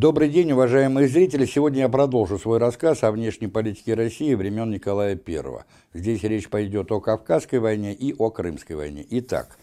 Добрый день, уважаемые зрители. Сегодня я продолжу свой рассказ о внешней политике России времен Николая I. Здесь речь пойдет о Кавказской войне и о Крымской войне. Итак,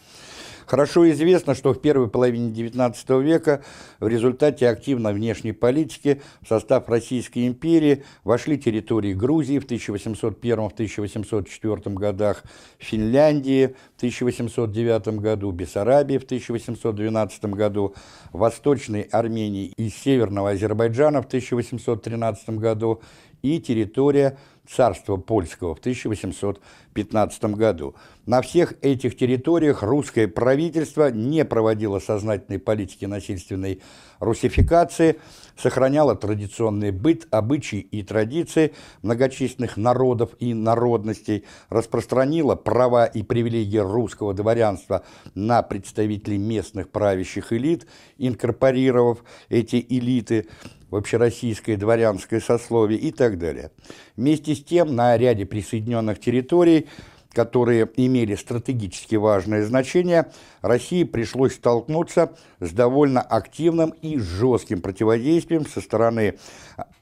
Хорошо известно, что в первой половине XIX века в результате активной внешней политики в состав Российской империи вошли территории Грузии в 1801-1804 годах, Финляндии в 1809 году, Бессарабии в 1812 году, Восточной Армении и Северного Азербайджана в 1813 году и территория царства польского в 1815 году. На всех этих территориях русское правительство не проводило сознательной политики насильственной русификации, сохраняло традиционный быт, обычаи и традиции многочисленных народов и народностей, распространило права и привилегии русского дворянства на представителей местных правящих элит, инкорпорировав эти элиты в общероссийское дворянское сословие и так далее. Вместе с тем, на ряде присоединенных территорий, которые имели стратегически важное значение, России пришлось столкнуться с довольно активным и жестким противодействием со стороны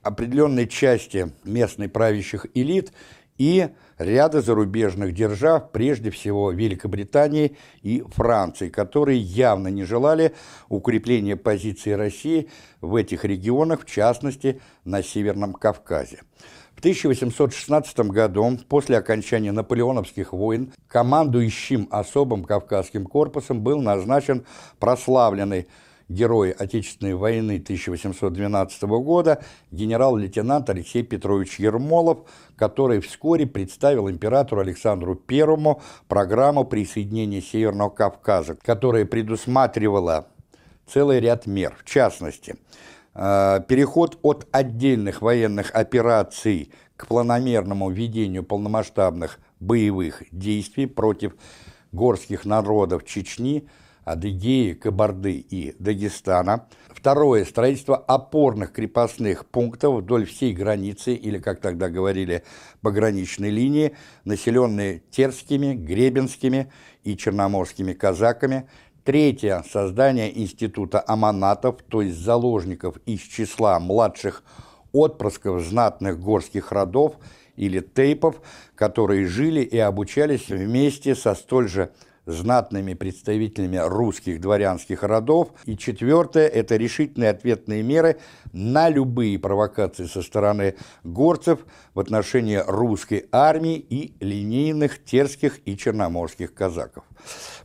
определенной части местной правящих элит и ряда зарубежных держав, прежде всего Великобритании и Франции, которые явно не желали укрепления позиции России в этих регионах, в частности, на Северном Кавказе. В 1816 году, после окончания наполеоновских войн, командующим особым Кавказским корпусом был назначен прославленный герой Отечественной войны 1812 года, генерал-лейтенант Алексей Петрович Ермолов, который вскоре представил императору Александру I программу присоединения Северного Кавказа, которая предусматривала целый ряд мер. В частности, э, переход от отдельных военных операций к планомерному ведению полномасштабных боевых действий против горских народов Чечни – Адыгеи, Кабарды и Дагестана. Второе – строительство опорных крепостных пунктов вдоль всей границы, или, как тогда говорили, пограничной линии, населенные терскими, гребенскими и черноморскими казаками. Третье – создание института аманатов, то есть заложников из числа младших отпрысков знатных горских родов или тейпов, которые жили и обучались вместе со столь же знатными представителями русских дворянских родов. И четвертое – это решительные ответные меры на любые провокации со стороны горцев в отношении русской армии и линейных терских и черноморских казаков.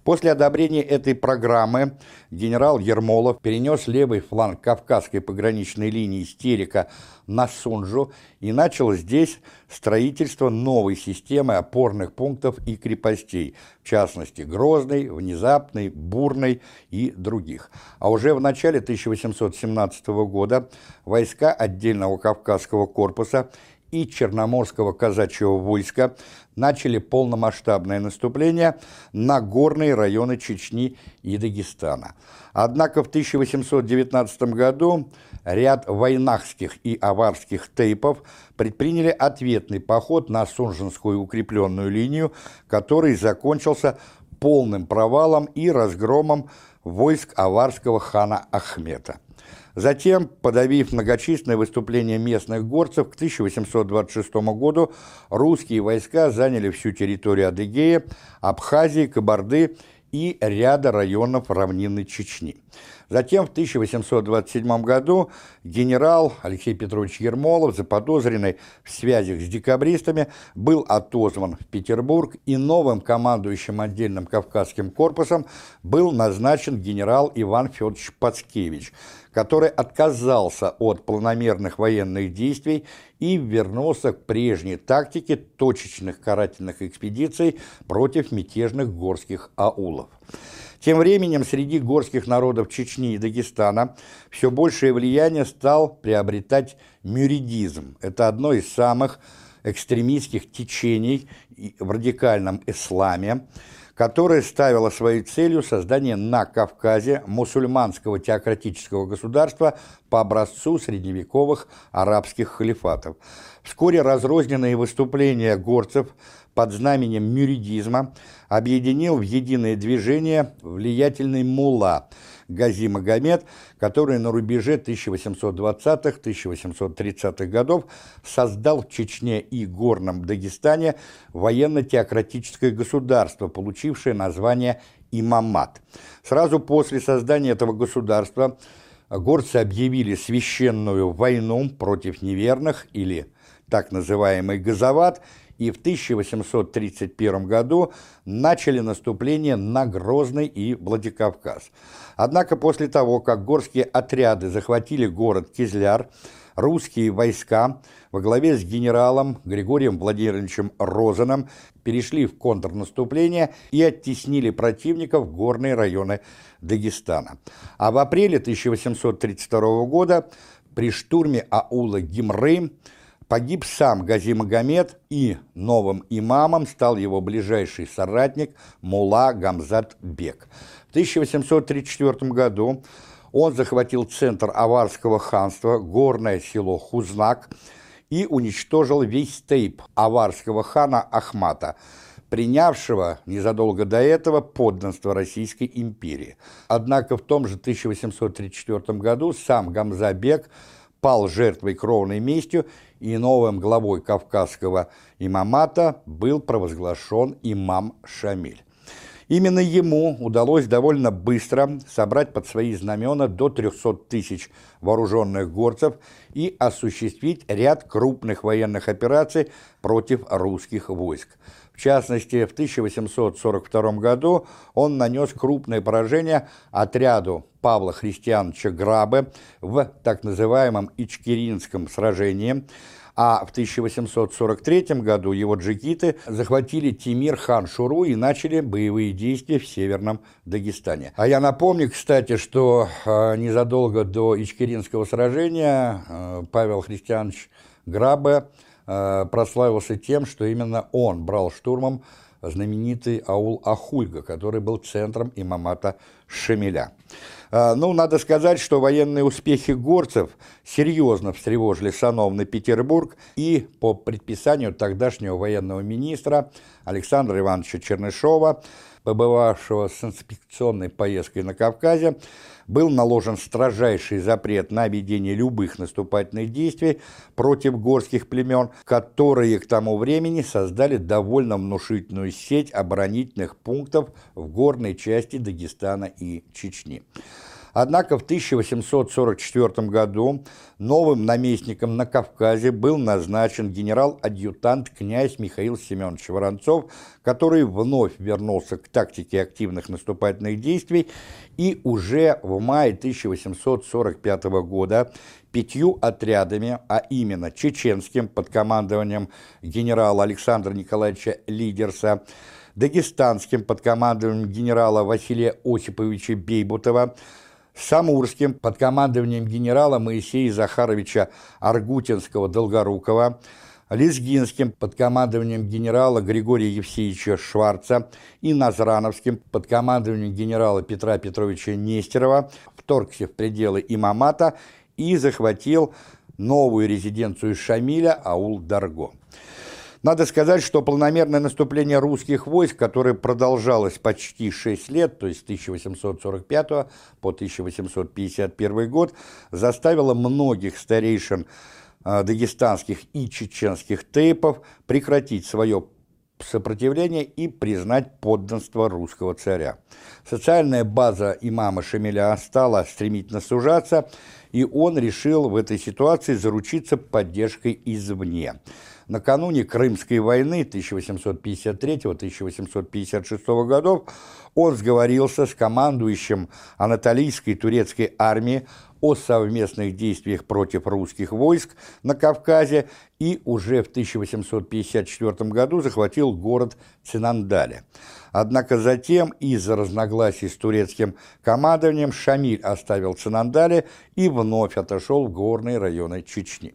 После одобрения этой программы генерал Ермолов перенес левый фланг Кавказской пограничной линии Стерика на Сунжу и начал здесь строительство новой системы опорных пунктов и крепостей, в частности Грозной, Внезапной, Бурной и других. А уже в начале 1817 года войска отдельного Кавказского корпуса и Черноморского казачьего войска начали полномасштабное наступление на горные районы Чечни и Дагестана. Однако в 1819 году ряд войнахских и аварских тейпов предприняли ответный поход на Сунжинскую укрепленную линию, который закончился полным провалом и разгромом войск аварского хана Ахмета. Затем, подавив многочисленные выступления местных горцев, к 1826 году русские войска заняли всю территорию Адыгеи, Абхазии, Кабарды и ряда районов равнины Чечни. Затем в 1827 году генерал Алексей Петрович Ермолов, заподозренный в связях с декабристами, был отозван в Петербург и новым командующим отдельным Кавказским корпусом был назначен генерал Иван Федорович Пацкевич, который отказался от планомерных военных действий и вернулся к прежней тактике точечных карательных экспедиций против мятежных горских аулов. Тем временем среди горских народов Чечни и Дагестана все большее влияние стал приобретать мюридизм. Это одно из самых экстремистских течений в радикальном исламе, которое ставило своей целью создание на Кавказе мусульманского теократического государства по образцу средневековых арабских халифатов. Вскоре разрозненные выступления горцев под знаменем мюридизма объединил в единое движение влиятельный мулла Гази Магомед, который на рубеже 1820-1830-х годов создал в Чечне и Горном Дагестане военно-теократическое государство, получившее название имамат. Сразу после создания этого государства горцы объявили священную войну против неверных или так называемый газоват и в 1831 году начали наступление на Грозный и Владикавказ. Однако после того, как горские отряды захватили город Кизляр, русские войска во главе с генералом Григорием Владимировичем Розаном перешли в контрнаступление и оттеснили противников в горные районы Дагестана. А в апреле 1832 года при штурме аула Гимры погиб сам Гази Магомед, и новым имамом стал его ближайший соратник Мула Гамзат Бек. В 1834 году он захватил центр Аварского ханства, горное село Хузнак, и уничтожил весь стейп аварского хана Ахмата, принявшего незадолго до этого подданство Российской империи. Однако в том же 1834 году сам Гамзабек пал жертвой кровной местью, и новым главой Кавказского имамата был провозглашен имам Шамиль. Именно ему удалось довольно быстро собрать под свои знамена до 300 тысяч вооруженных горцев и осуществить ряд крупных военных операций против русских войск. В частности, в 1842 году он нанес крупное поражение отряду Павла Христиановича Грабы в так называемом Ичкеринском сражении, а в 1843 году его джигиты захватили Тимир-хан Шуру и начали боевые действия в Северном Дагестане. А я напомню, кстати, что э, незадолго до Ичкеринского сражения э, Павел Христианович Грабе прославился тем, что именно он брал штурмом знаменитый аул Ахульга, который был центром имамата Шамиля. А, ну, надо сказать, что военные успехи горцев серьезно встревожили сановный Петербург, и по предписанию тогдашнего военного министра Александра Ивановича Чернышова, побывавшего с инспекционной поездкой на Кавказе, был наложен строжайший запрет на ведение любых наступательных действий против горских племен, которые к тому времени создали довольно внушительную сеть оборонительных пунктов в горной части Дагестана и Чечни. Однако в 1844 году новым наместником на Кавказе был назначен генерал-адъютант князь Михаил Семенович Воронцов, который вновь вернулся к тактике активных наступательных действий и уже в мае 1845 года пятью отрядами, а именно чеченским под командованием генерала Александра Николаевича Лидерса, дагестанским под командованием генерала Василия Осиповича Бейбутова, Самурским под командованием генерала Моисея Захаровича Аргутинского-Долгорукова, Лезгинским под командованием генерала Григория Евсеевича Шварца. И Назрановским под командованием генерала Петра Петровича Нестерова. Вторгся в пределы имамата и захватил новую резиденцию Шамиля Аул-Дарго. Надо сказать, что планомерное наступление русских войск, которое продолжалось почти 6 лет, то есть с 1845 по 1851 год, заставило многих старейшин э, дагестанских и чеченских тейпов прекратить свое сопротивление и признать подданство русского царя. Социальная база имама Шамиля стала стремительно сужаться, и он решил в этой ситуации заручиться поддержкой извне. Накануне Крымской войны 1853-1856 годов он сговорился с командующим Анатолийской турецкой армией о совместных действиях против русских войск на Кавказе и уже в 1854 году захватил город Цинандаля. Однако затем из-за разногласий с турецким командованием Шамиль оставил Цинандаля и вновь отошел в горные районы Чечни.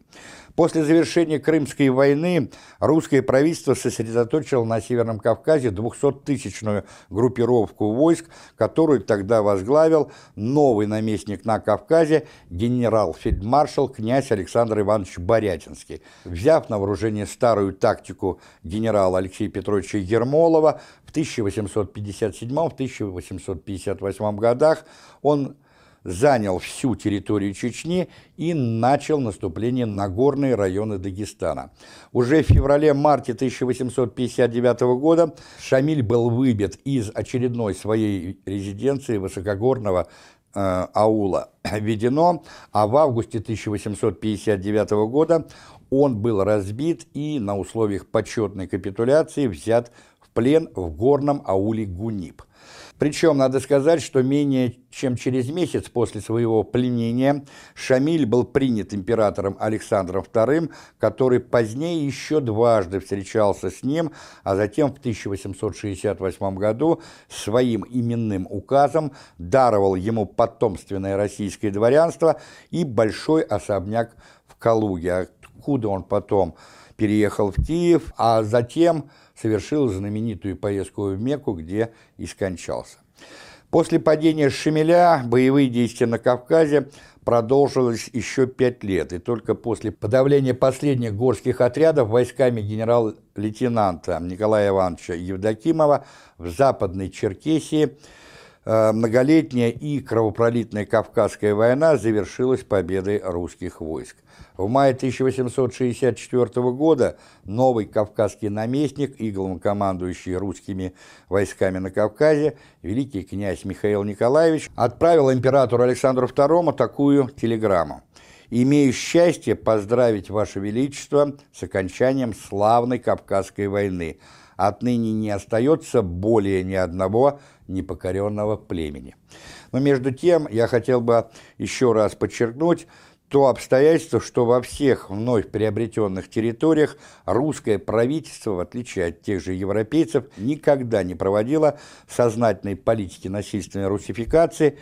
После завершения Крымской войны русское правительство сосредоточило на Северном Кавказе 200-тысячную группировку войск, которую тогда возглавил новый наместник на Кавказе генерал-фельдмаршал князь Александр Иванович Борятинский. Взяв на вооружение старую тактику генерала Алексея Петровича Ермолова, в 1857-1858 годах он занял всю территорию Чечни и начал наступление на горные районы Дагестана. Уже в феврале-марте 1859 года Шамиль был выбит из очередной своей резиденции высокогорного э, аула Ведено, а в августе 1859 года он был разбит и на условиях почетной капитуляции взят в плен в горном ауле Гунип. Причем надо сказать, что менее чем через месяц после своего пленения Шамиль был принят императором Александром II, который позднее еще дважды встречался с ним, а затем в 1868 году своим именным указом даровал ему потомственное российское дворянство и большой особняк в Калуге, откуда он потом переехал в Киев, а затем совершил знаменитую поездку в Мекку, где и скончался. После падения Шемеля боевые действия на Кавказе продолжились еще пять лет, и только после подавления последних горских отрядов войсками генерал-лейтенанта Николая Ивановича Евдокимова в Западной Черкесии многолетняя и кровопролитная Кавказская война завершилась победой русских войск. В мае 1864 года новый кавказский наместник и главнокомандующий русскими войсками на Кавказе, великий князь Михаил Николаевич, отправил императору Александру II такую телеграмму. «Имею счастье поздравить Ваше Величество с окончанием славной Кавказской войны. Отныне не остается более ни одного непокоренного племени». Но между тем я хотел бы еще раз подчеркнуть, то обстоятельство, что во всех вновь приобретенных территориях русское правительство, в отличие от тех же европейцев, никогда не проводило сознательной политики насильственной русификации,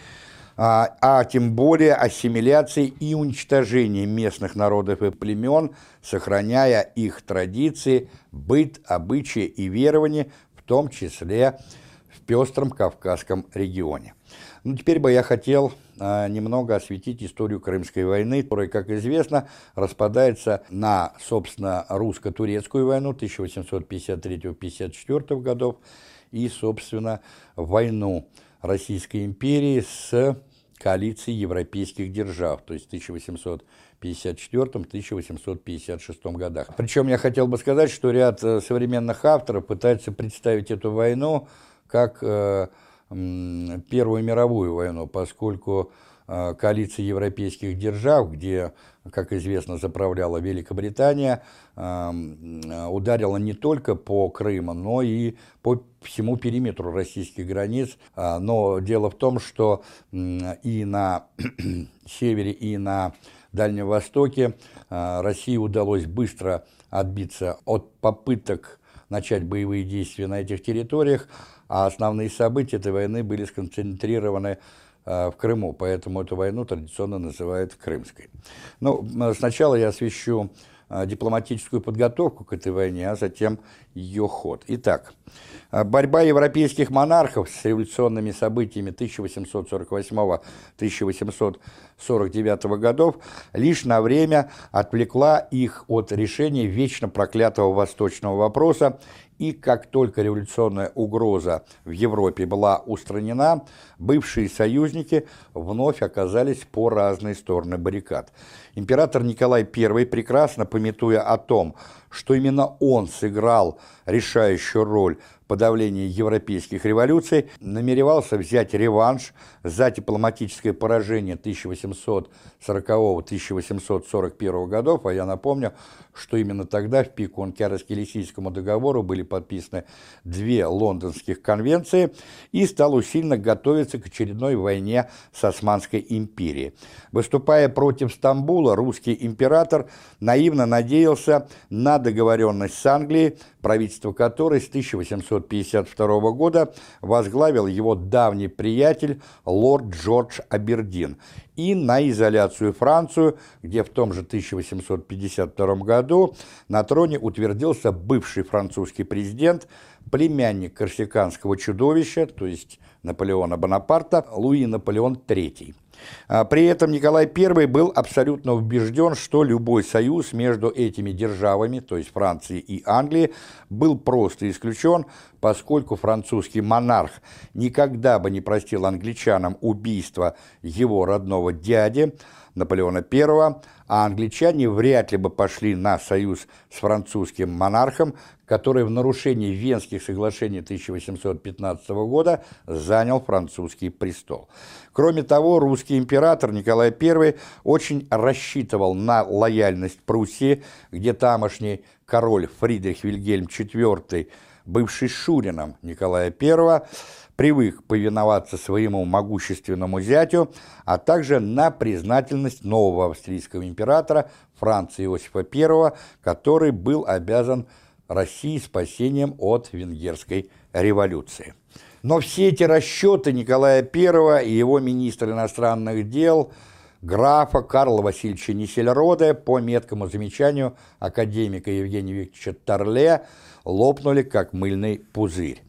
а, а тем более ассимиляции и уничтожения местных народов и племен, сохраняя их традиции, быт, обычаи и верования, в том числе в пестром Кавказском регионе. Ну, теперь бы я хотел а, немного осветить историю Крымской войны, которая, как известно, распадается на, собственно, русско-турецкую войну 1853-54 годов и, собственно, войну Российской империи с коалицией европейских держав, то есть 1854-1856 годах. Причем я хотел бы сказать, что ряд э, современных авторов пытаются представить эту войну как э, Первую мировую войну, поскольку а, коалиция европейских держав, где, как известно, заправляла Великобритания, ударила не только по Крыму, но и по всему периметру российских границ. А, но дело в том, что и на севере, и на Дальнем Востоке России удалось быстро отбиться от попыток начать боевые действия на этих территориях, а основные события этой войны были сконцентрированы э, в Крыму, поэтому эту войну традиционно называют Крымской. Ну, сначала я освещу э, дипломатическую подготовку к этой войне, а затем ее ход. Итак, э, борьба европейских монархов с революционными событиями 1848-1849 годов лишь на время отвлекла их от решения вечно проклятого восточного вопроса и как только революционная угроза в Европе была устранена, бывшие союзники вновь оказались по разные стороны баррикад. Император Николай I, прекрасно пометуя о том, что именно он сыграл решающую роль подавления европейских революций, намеревался взять реванш за дипломатическое поражение 1840-1841 годов, а я напомню, что именно тогда в пику Онкиароско-Лисийскому договору были подписаны две лондонских конвенции и стал усиленно готовиться к очередной войне с Османской империей. Выступая против Стамбула, русский император наивно надеялся на договоренность с Англией, правительство которой с 1852 года возглавил его давний приятель лорд Джордж Абердин, и на изоляцию Францию, где в том же 1852 году на троне утвердился бывший французский президент, племянник корсиканского чудовища, то есть Наполеона Бонапарта, Луи Наполеон III. А при этом Николай I был абсолютно убежден, что любой союз между этими державами, то есть Францией и Англией, был просто исключен, поскольку французский монарх никогда бы не простил англичанам убийство его родного дяди, Наполеона I, а англичане вряд ли бы пошли на союз с французским монархом, который в нарушении Венских соглашений 1815 года занял французский престол. Кроме того, русский император Николай I очень рассчитывал на лояльность Пруссии, где тамошний король Фридрих Вильгельм IV, бывший Шурином Николая I, привык повиноваться своему могущественному зятю, а также на признательность нового австрийского императора Франца Иосифа I, который был обязан России спасением от венгерской революции. Но все эти расчеты Николая I и его министра иностранных дел графа Карла Васильевича Несельрода по меткому замечанию академика Евгения Викторовича Торле лопнули как мыльный пузырь.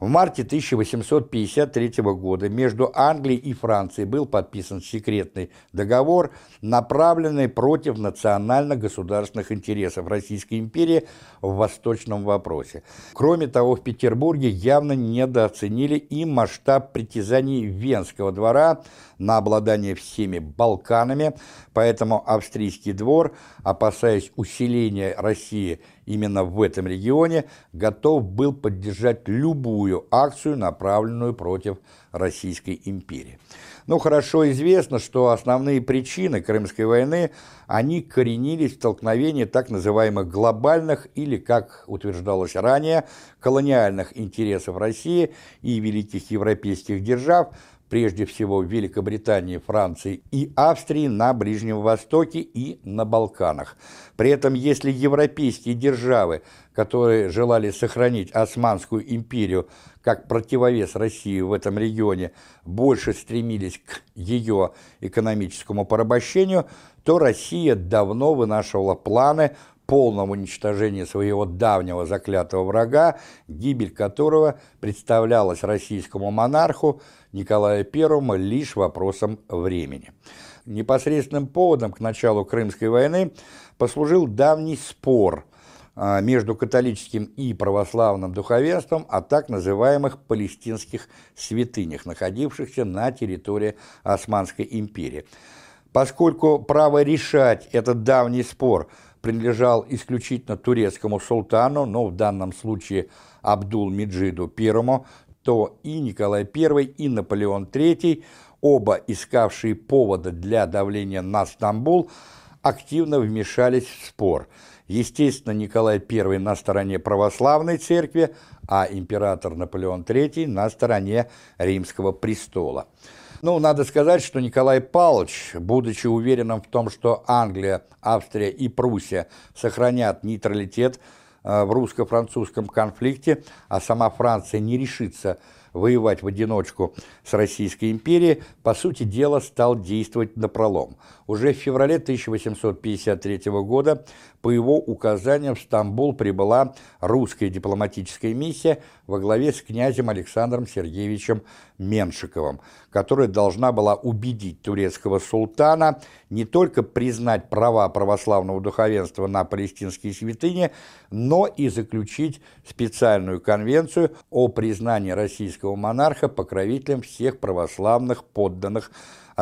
В марте 1853 года между Англией и Францией был подписан секретный договор, направленный против национально-государственных интересов Российской империи в восточном вопросе. Кроме того, в Петербурге явно недооценили и масштаб притязаний Венского двора на обладание всеми Балканами, поэтому австрийский двор, опасаясь усиления России именно в этом регионе, готов был поддержать любую акцию, направленную против Российской империи. Ну, хорошо известно, что основные причины Крымской войны, они коренились в столкновении так называемых глобальных или, как утверждалось ранее, колониальных интересов России и великих европейских держав прежде всего в Великобритании, Франции и Австрии на Ближнем Востоке и на Балканах. При этом, если европейские державы, которые желали сохранить Османскую империю как противовес России в этом регионе, больше стремились к ее экономическому порабощению, то Россия давно вынашивала планы полного уничтожения своего давнего заклятого врага, гибель которого представлялась российскому монарху Николаю I лишь вопросом времени. Непосредственным поводом к началу Крымской войны послужил давний спор а, между католическим и православным духовенством о так называемых палестинских святынях, находившихся на территории Османской империи. Поскольку право решать этот давний спор – принадлежал исключительно турецкому султану, но в данном случае Абдул-Меджиду I, то и Николай I, и Наполеон III, оба искавшие повода для давления на Стамбул, активно вмешались в спор. Естественно, Николай I на стороне православной церкви, а император Наполеон III на стороне римского престола. Ну, надо сказать, что Николай Павлович, будучи уверенным в том, что Англия, Австрия и Пруссия сохранят нейтралитет э, в русско-французском конфликте, а сама Франция не решится воевать в одиночку с Российской империей, по сути дела стал действовать напролом. Уже в феврале 1853 года по его указаниям в Стамбул прибыла русская дипломатическая миссия во главе с князем Александром Сергеевичем Меншиковым, которая должна была убедить турецкого султана не только признать права православного духовенства на палестинские святыни, но и заключить специальную конвенцию о признании российского монарха покровителем всех православных подданных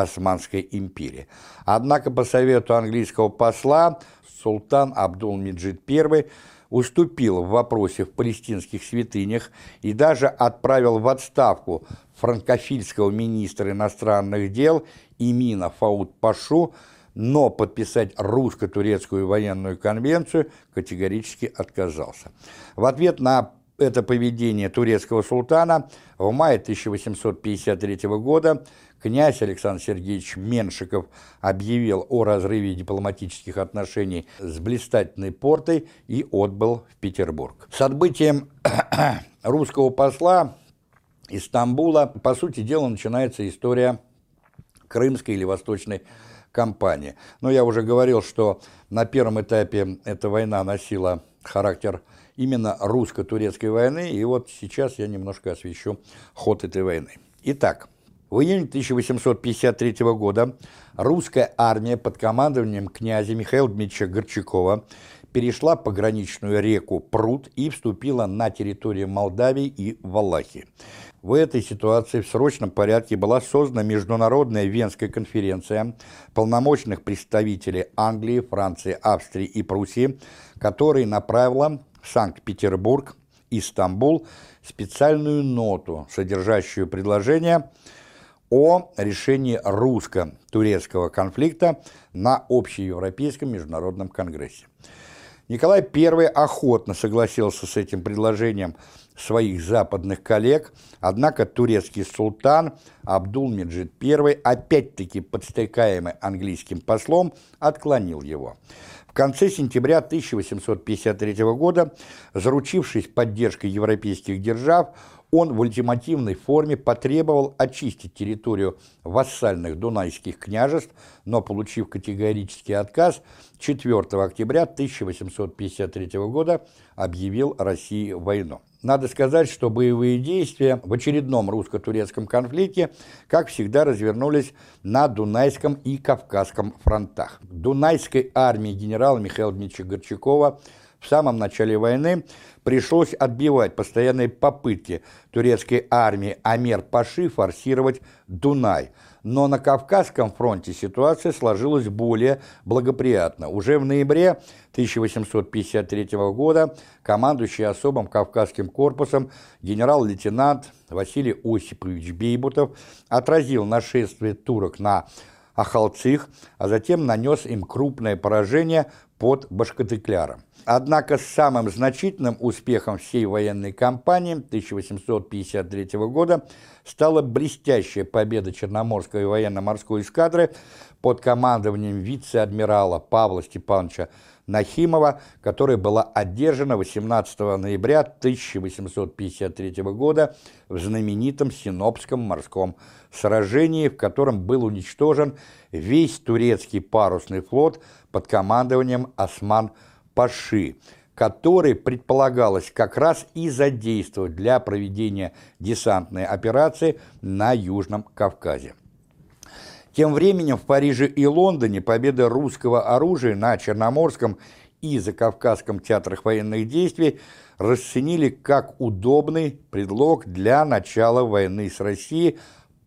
Османской империи. Однако по совету английского посла султан Абдул-Меджид I уступил в вопросе в палестинских святынях и даже отправил в отставку франкофильского министра иностранных дел Имина Фауд-Пашу, но подписать русско-турецкую военную конвенцию категорически отказался. В ответ на это поведение турецкого султана в мае 1853 года князь Александр Сергеевич Меншиков объявил о разрыве дипломатических отношений с блистательной портой и отбыл в Петербург. С отбытием русского посла из Стамбула, по сути дела, начинается история крымской или восточной кампании. Но я уже говорил, что на первом этапе эта война носила характер именно русско-турецкой войны, и вот сейчас я немножко освещу ход этой войны. Итак, в июне 1853 года русская армия под командованием князя Михаила Дмитриевича Горчакова перешла пограничную реку Прут и вступила на территорию Молдавии и Валахии. В этой ситуации в срочном порядке была создана Международная Венская конференция полномочных представителей Англии, Франции, Австрии и Пруссии, которая направила в Санкт-Петербург и Стамбул специальную ноту, содержащую предложение о решении русско-турецкого конфликта на общеевропейском международном конгрессе. Николай I охотно согласился с этим предложением своих западных коллег, однако турецкий султан Абдул-Меджид I, опять-таки подстрекаемый английским послом, отклонил его. В конце сентября 1853 года, заручившись поддержкой европейских держав, он в ультимативной форме потребовал очистить территорию вассальных дунайских княжеств, но, получив категорический отказ, 4 октября 1853 года объявил России войну. Надо сказать, что боевые действия в очередном русско-турецком конфликте, как всегда, развернулись на Дунайском и Кавказском фронтах. Дунайской армии генерала Михаила Дмитриевича Горчакова в самом начале войны пришлось отбивать постоянные попытки турецкой армии Амер-Паши форсировать Дунай. Но на Кавказском фронте ситуация сложилась более благоприятно. Уже в ноябре 1853 года командующий особым Кавказским корпусом генерал-лейтенант Василий Осипович Бейбутов отразил нашествие турок на Ахалцих, а затем нанес им крупное поражение под Башкатыкляром. Однако самым значительным успехом всей военной кампании 1853 года стала блестящая победа Черноморской военно-морской эскадры под командованием вице-адмирала Павла Степановича Нахимова, которая была одержана 18 ноября 1853 года в знаменитом Синопском морском сражении, в котором был уничтожен весь турецкий парусный флот под командованием Осман Паши, который предполагалось как раз и задействовать для проведения десантной операции на Южном Кавказе. Тем временем в Париже и Лондоне победа русского оружия на Черноморском и Закавказском театрах военных действий расценили как удобный предлог для начала войны с Россией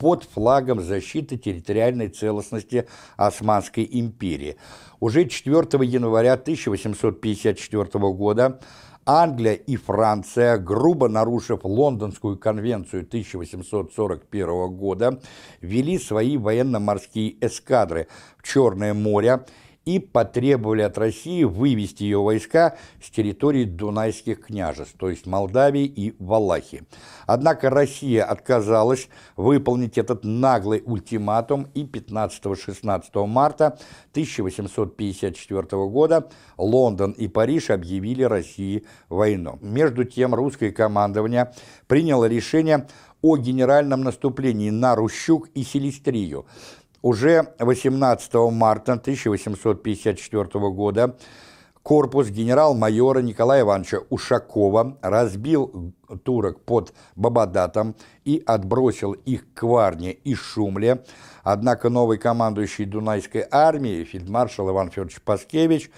под флагом защиты территориальной целостности Османской империи. Уже 4 января 1854 года Англия и Франция, грубо нарушив Лондонскую конвенцию 1841 года, ввели свои военно-морские эскадры в Черное море и потребовали от России вывести ее войска с территории Дунайских княжеств, то есть Молдавии и Валахии. Однако Россия отказалась выполнить этот наглый ультиматум и 15-16 марта 1854 года Лондон и Париж объявили России войну. Между тем русское командование приняло решение о генеральном наступлении на Рущук и Селистрию, уже 18 марта 1854 года корпус генерал-майора Николая Ивановича Ушакова разбил турок под Бабадатом и отбросил их к Варне и Шумле, однако новый командующий Дунайской армией, фельдмаршал Иван Федорович Паскевич,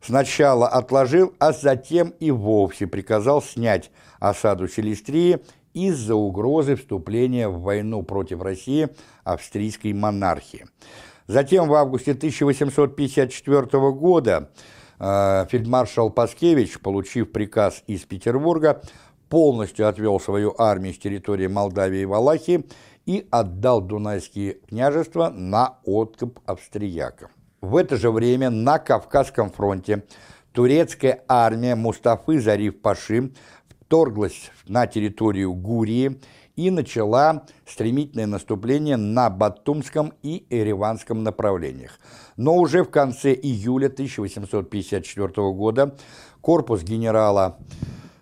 сначала отложил, а затем и вовсе приказал снять осаду Селестрии из-за угрозы вступления в войну против России австрийской монархии. Затем в августе 1854 года э, фельдмаршал Паскевич, получив приказ из Петербурга, полностью отвел свою армию с территории Молдавии и Валахии и отдал Дунайские княжества на откуп австрияков. В это же время на Кавказском фронте турецкая армия Мустафы Зариф Паши вторглась на территорию Гурии и начала стремительное наступление на Батумском и Ереванском направлениях. Но уже в конце июля 1854 года корпус генерала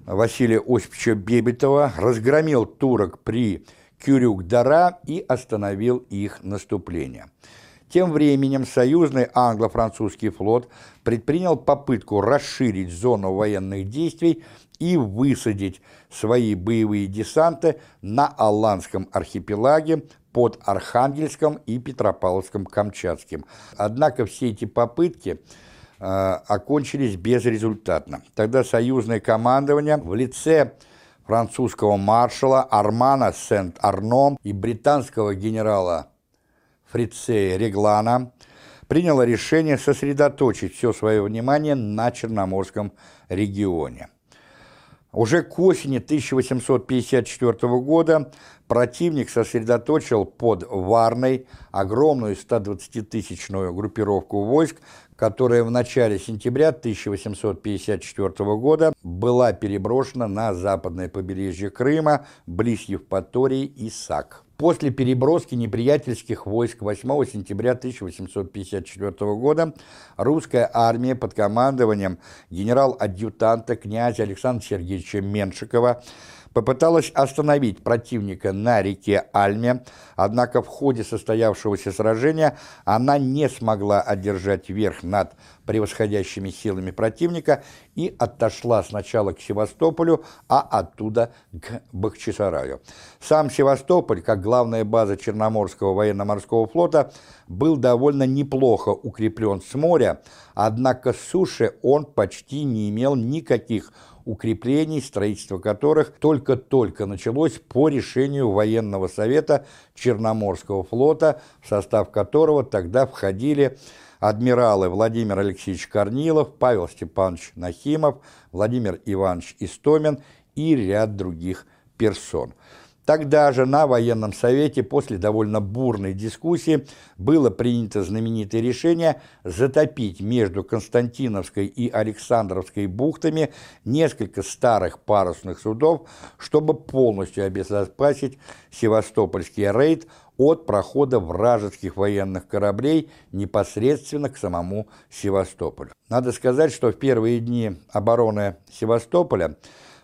Василия Осиповича Бебетова разгромил турок при Кюрюк-Дара и остановил их наступление. Тем временем союзный англо-французский флот предпринял попытку расширить зону военных действий и высадить свои боевые десанты на Аланском архипелаге под Архангельском и Петропавловском-Камчатским. Однако все эти попытки э, окончились безрезультатно. Тогда союзное командование в лице французского маршала Армана Сент-Арно и британского генерала Фрицея Реглана приняло решение сосредоточить все свое внимание на Черноморском регионе. Уже к осени 1854 года противник сосредоточил под Варной огромную 120-тысячную группировку войск, которая в начале сентября 1854 года была переброшена на западное побережье Крыма, близ Евпатории и Сак. После переброски неприятельских войск 8 сентября 1854 года русская армия под командованием генерал-адъютанта князя Александра Сергеевича Меншикова попыталась остановить противника на реке Альме, однако в ходе состоявшегося сражения она не смогла одержать верх над превосходящими силами противника и отошла сначала к Севастополю, а оттуда к Бахчисараю. Сам Севастополь, как главная база Черноморского военно-морского флота, был довольно неплохо укреплен с моря, однако с суши он почти не имел никаких укреплений, строительство которых только-только началось по решению военного совета Черноморского флота, в состав которого тогда входили адмиралы Владимир Алексеевич Корнилов, Павел Степанович Нахимов, Владимир Иванович Истомин и ряд других персон. Тогда же на военном совете после довольно бурной дискуссии было принято знаменитое решение затопить между Константиновской и Александровской бухтами несколько старых парусных судов, чтобы полностью обезопасить Севастопольский рейд от прохода вражеских военных кораблей непосредственно к самому Севастополю. Надо сказать, что в первые дни обороны Севастополя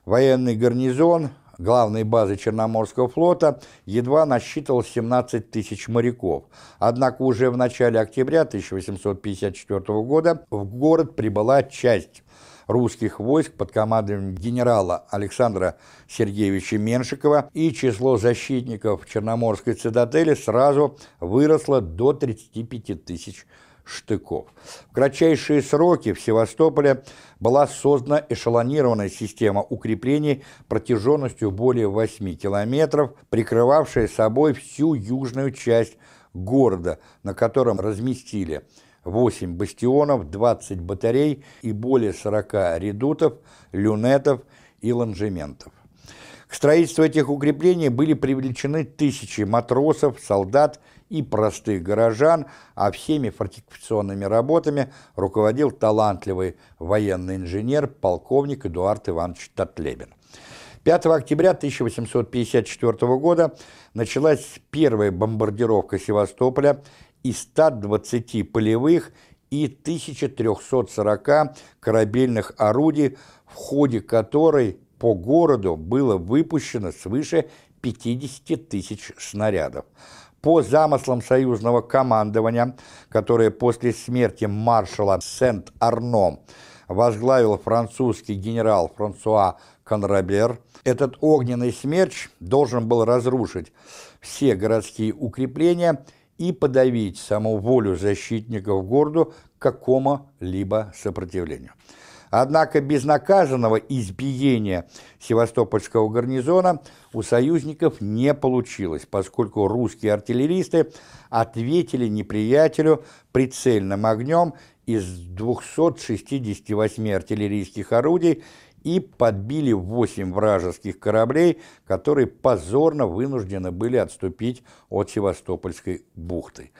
военный гарнизон главной базы Черноморского флота едва насчитывал 17 тысяч моряков. Однако уже в начале октября 1854 года в город прибыла часть русских войск под командованием генерала Александра Сергеевича Меншикова, и число защитников Черноморской цитадели сразу выросло до 35 тысяч штыков. В кратчайшие сроки в Севастополе была создана эшелонированная система укреплений протяженностью более 8 километров, прикрывавшая собой всю южную часть города, на котором разместили 8 бастионов, 20 батарей и более 40 редутов, люнетов и лонжементов. К строительству этих укреплений были привлечены тысячи матросов, солдат и простых горожан, а всеми фортификационными работами руководил талантливый военный инженер полковник Эдуард Иванович Татлебин. 5 октября 1854 года началась первая бомбардировка Севастополя из 120 полевых и 1340 корабельных орудий, в ходе которой по городу было выпущено свыше 50 тысяч снарядов. По замыслам союзного командования, которое после смерти маршала Сент-Арно возглавил французский генерал Франсуа Конрабер, этот огненный смерч должен был разрушить все городские укрепления и подавить саму волю защитников города к какому-либо сопротивлению. Однако безнаказанного избиения Севастопольского гарнизона у союзников не получилось, поскольку русские артиллеристы ответили неприятелю прицельным огнем из 268 артиллерийских орудий и подбили 8 вражеских кораблей, которые позорно вынуждены были отступить от Севастопольской бухты.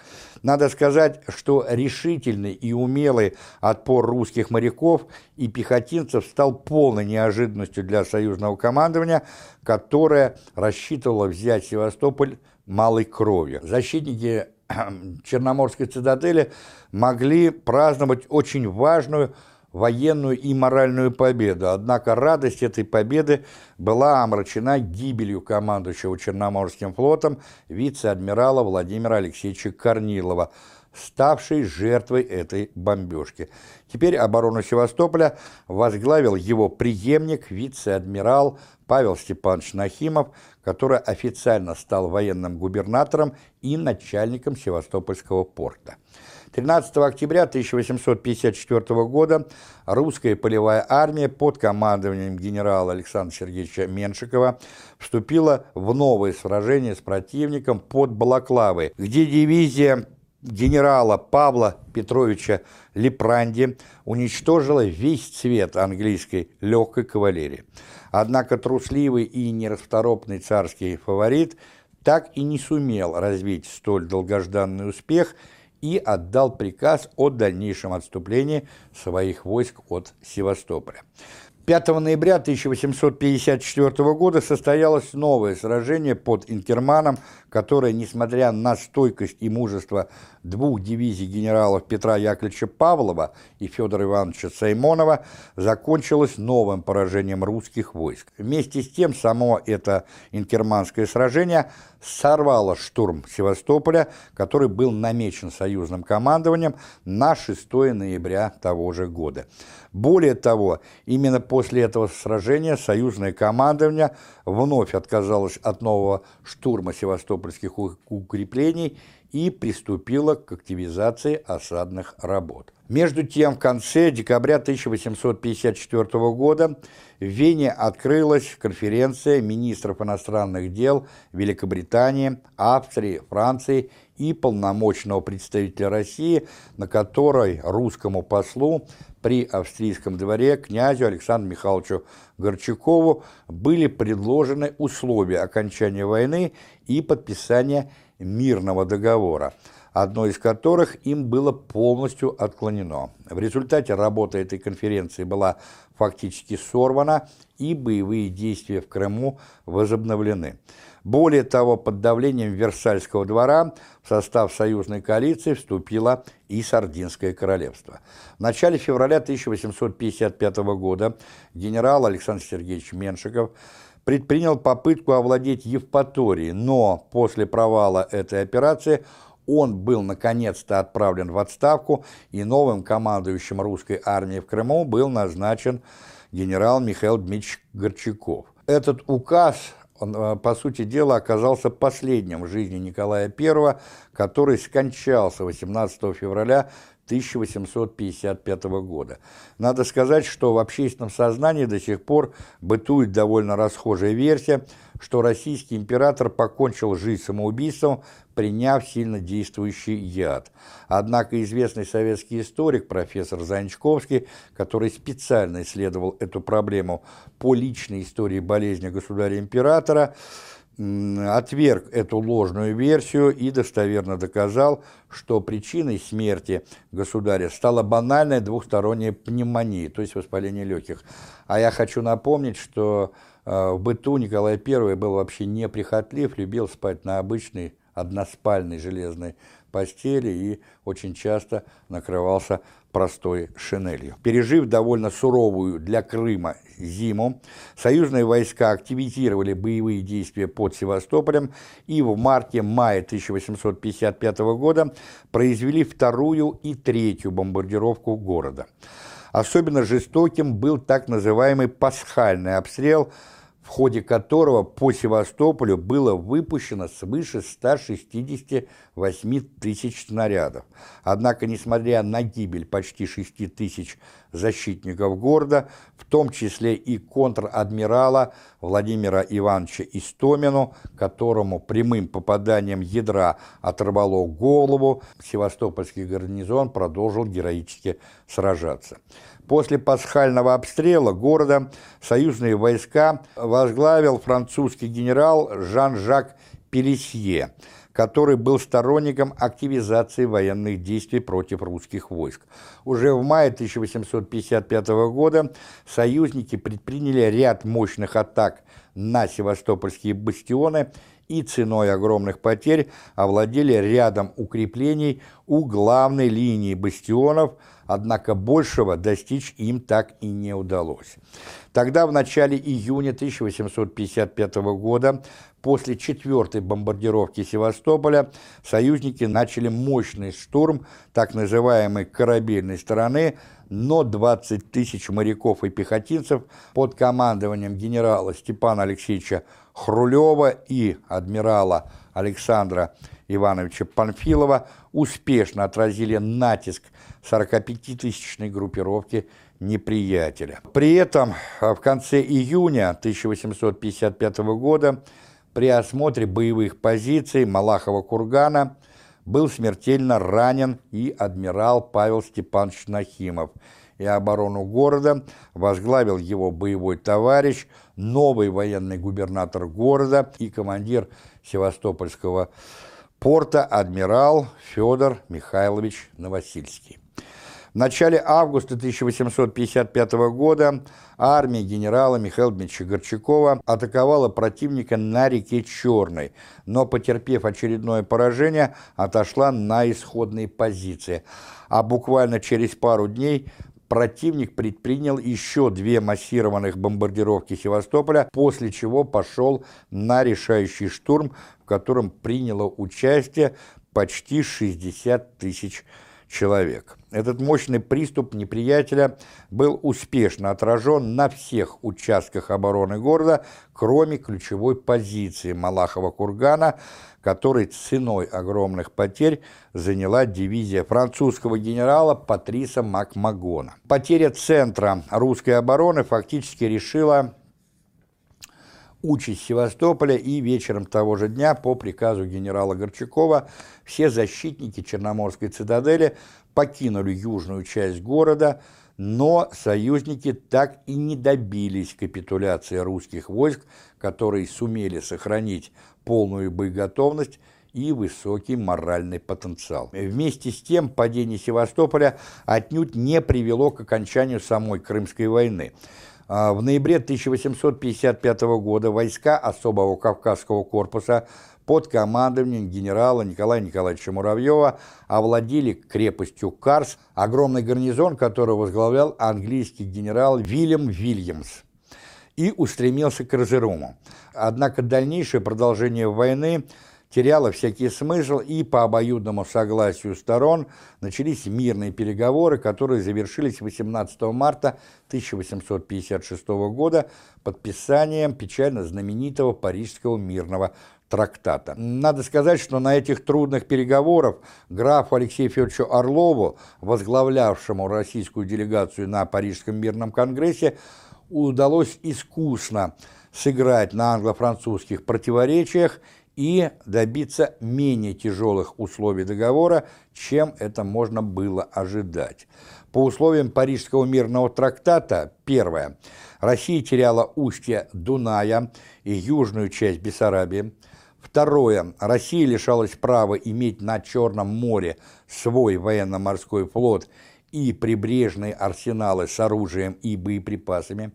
Надо сказать, что решительный и умелый отпор русских моряков и пехотинцев стал полной неожиданностью для союзного командования, которое рассчитывало взять Севастополь малой кровью. Защитники Черноморской цитадели могли праздновать очень важную военную и моральную победу, однако радость этой победы была омрачена гибелью командующего Черноморским флотом вице-адмирала Владимира Алексеевича Корнилова, ставшей жертвой этой бомбежки. Теперь оборону Севастополя возглавил его преемник, вице-адмирал Павел Степанович Нахимов, который официально стал военным губернатором и начальником Севастопольского порта. 13 октября 1854 года русская полевая армия под командованием генерала Александра Сергеевича Меншикова вступила в новое сражение с противником под Балаклавой, где дивизия генерала Павла Петровича Лепранди уничтожила весь цвет английской легкой кавалерии. Однако трусливый и нерасторопный царский фаворит так и не сумел развить столь долгожданный успех и отдал приказ о дальнейшем отступлении своих войск от Севастополя. 5 ноября 1854 года состоялось новое сражение под Инкерманом, которое, несмотря на стойкость и мужество двух дивизий генералов Петра Яковлевича Павлова и Федора Ивановича Саймонова, закончилось новым поражением русских войск. Вместе с тем, само это Инкерманское сражение сорвало штурм Севастополя, который был намечен союзным командованием на 6 ноября того же года. Более того, именно после этого сражения союзное командование вновь отказалось от нового штурма севастопольских укреплений и приступило к активизации осадных работ. Между тем, в конце декабря 1854 года в Вене открылась конференция министров иностранных дел Великобритании, Австрии, Франции и полномочного представителя России, на которой русскому послу при австрийском дворе князю Александру Михайловичу Горчакову были предложены условия окончания войны и подписания мирного договора, одно из которых им было полностью отклонено. В результате работа этой конференции была фактически сорвана, и боевые действия в Крыму возобновлены. Более того, под давлением Версальского двора в состав союзной коалиции вступило и Сардинское королевство. В начале февраля 1855 года генерал Александр Сергеевич Меншиков предпринял попытку овладеть Евпаторией, но после провала этой операции он был наконец-то отправлен в отставку, и новым командующим русской армией в Крыму был назначен генерал Михаил Дмитриевич Горчаков. Этот указ он, э, по сути дела, оказался последним в жизни Николая I, который скончался 18 февраля 1855 года. Надо сказать, что в общественном сознании до сих пор бытует довольно расхожая версия, что российский император покончил жизнь самоубийством, приняв сильно действующий яд. Однако известный советский историк, профессор Занчковский, который специально исследовал эту проблему по личной истории болезни государя-императора, отверг эту ложную версию и достоверно доказал, что причиной смерти государя стала банальная двухсторонняя пневмония, то есть воспаление легких. А я хочу напомнить, что э, в быту Николай I был вообще неприхотлив, любил спать на обычной односпальной железной постели и очень часто накрывался простой шинелью. Пережив довольно суровую для Крыма зиму, союзные войска активизировали боевые действия под Севастополем и в марте-мае 1855 года произвели вторую и третью бомбардировку города. Особенно жестоким был так называемый пасхальный обстрел – в ходе которого по Севастополю было выпущено свыше 168 тысяч снарядов. Однако, несмотря на гибель почти 6 тысяч защитников города, в том числе и контр-адмирала Владимира Ивановича Истомину, которому прямым попаданием ядра оторвало голову, Севастопольский гарнизон продолжил героически сражаться. После пасхального обстрела города союзные войска возглавил французский генерал Жан-Жак Пелесье, который был сторонником активизации военных действий против русских войск. Уже в мае 1855 года союзники предприняли ряд мощных атак на севастопольские бастионы и ценой огромных потерь овладели рядом укреплений у главной линии бастионов, однако большего достичь им так и не удалось. Тогда, в начале июня 1855 года, после четвертой бомбардировки Севастополя, союзники начали мощный штурм так называемой корабельной стороны, но 20 тысяч моряков и пехотинцев под командованием генерала Степана Алексеевича Хрулева и адмирала Александра Ивановича Панфилова успешно отразили натиск 45-тысячной группировки неприятеля. При этом в конце июня 1855 года при осмотре боевых позиций Малахова кургана был смертельно ранен и адмирал Павел Степанович Нахимов, и оборону города возглавил его боевой товарищ, новый военный губернатор города и командир Севастопольского порта адмирал Федор Михайлович Новосильский. В начале августа 1855 года армия генерала Михаила Дмитриевича Горчакова атаковала противника на реке Черной, но, потерпев очередное поражение, отошла на исходные позиции. А буквально через пару дней противник предпринял еще две массированных бомбардировки Севастополя, после чего пошел на решающий штурм, в котором приняло участие почти 60 тысяч человек. Этот мощный приступ неприятеля был успешно отражен на всех участках обороны города, кроме ключевой позиции Малахова кургана, который ценой огромных потерь заняла дивизия французского генерала Патриса Макмагона. Потеря центра русской обороны фактически решила участь Севастополя, и вечером того же дня по приказу генерала Горчакова все защитники Черноморской цитадели покинули южную часть города, но союзники так и не добились капитуляции русских войск, которые сумели сохранить полную боеготовность и высокий моральный потенциал. Вместе с тем падение Севастополя отнюдь не привело к окончанию самой Крымской войны. А, в ноябре 1855 года войска особого Кавказского корпуса под командованием генерала Николая Николаевича Муравьева овладели крепостью Карс, огромный гарнизон, который возглавлял английский генерал Вильям Вильямс, и устремился к Разеруму. Однако дальнейшее продолжение войны – теряла всякий смысл, и по обоюдному согласию сторон начались мирные переговоры, которые завершились 18 марта 1856 года подписанием печально знаменитого Парижского мирного трактата. Надо сказать, что на этих трудных переговорах графу Алексею Федоровичу Орлову, возглавлявшему российскую делегацию на Парижском мирном конгрессе, удалось искусно сыграть на англо-французских противоречиях и добиться менее тяжелых условий договора, чем это можно было ожидать. По условиям Парижского мирного трактата, первое, Россия теряла устье Дуная и южную часть Бессарабии. Второе, Россия лишалась права иметь на Черном море свой военно-морской флот и прибрежные арсеналы с оружием и боеприпасами.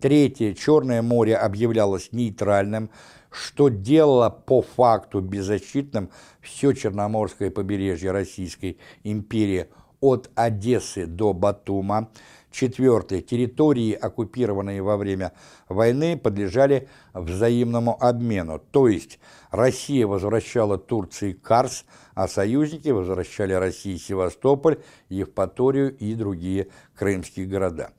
Третье, Черное море объявлялось нейтральным, что делало по факту беззащитным все Черноморское побережье Российской империи от Одессы до Батума. Четвертое. Территории, оккупированные во время войны, подлежали взаимному обмену, то есть Россия возвращала Турции Карс, а союзники возвращали России Севастополь, Евпаторию и другие крымские города.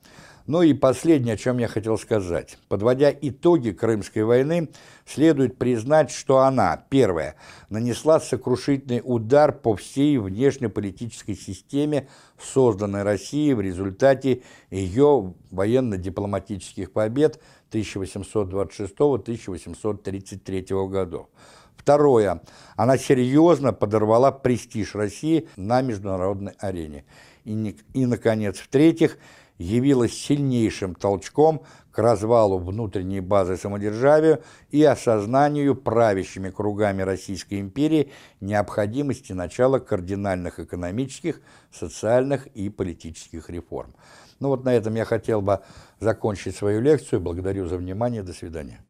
Ну и последнее, о чем я хотел сказать. Подводя итоги Крымской войны, следует признать, что она, первое, нанесла сокрушительный удар по всей внешнеполитической системе, созданной Россией в результате ее военно-дипломатических побед 1826-1833 годов. Второе. Она серьезно подорвала престиж России на международной арене. И, и наконец, в-третьих, явилась сильнейшим толчком к развалу внутренней базы самодержавия и осознанию правящими кругами Российской империи необходимости начала кардинальных экономических, социальных и политических реформ. Ну вот на этом я хотел бы закончить свою лекцию. Благодарю за внимание. До свидания.